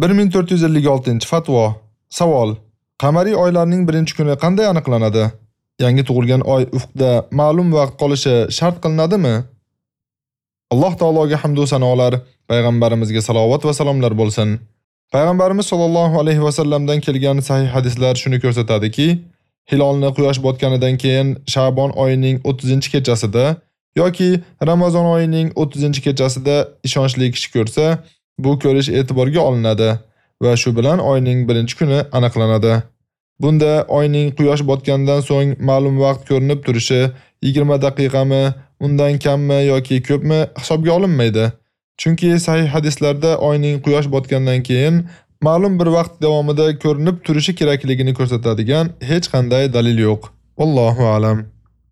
1456-fatvo. Savol: Qamariy oylarning 1-kuni qanday aniqlanadi? Yangi tug'ilgan oy ufqda ma'lum vaqt qolishi shart qilinadimi? Alloh taologa hamd va sanolar, payg'ambarimizga salovat va salomlar bo'lsin. Payg'ambarimiz sollallohu alayhi va sallamdan kelgan sahih hadislar shuni ko'rsatadiki, hilolni quyosh botganidan keyin Sha'bon oyining 30-kechasida yoki Ramazon oyining 30-kechasida ishonchli kishi ko'rsa, bu ko'rish e'tiborga olinadi va shu bilan oyning birinchi kuni aniqlanadi. Bunda oyning quyosh botgandan so'ng ma'lum vaqt ko'rinib turishi 20 daqiqami, undan kammi yoki ko'pmi hisobga olinmaydi. Chunki sahih hadislarda oyning quyosh botgandan keyin ma'lum bir vaqt davomida ko'rinib turishi kerakligini ko'rsatadigan hech qanday dalil yo'q. Allohu a'lam.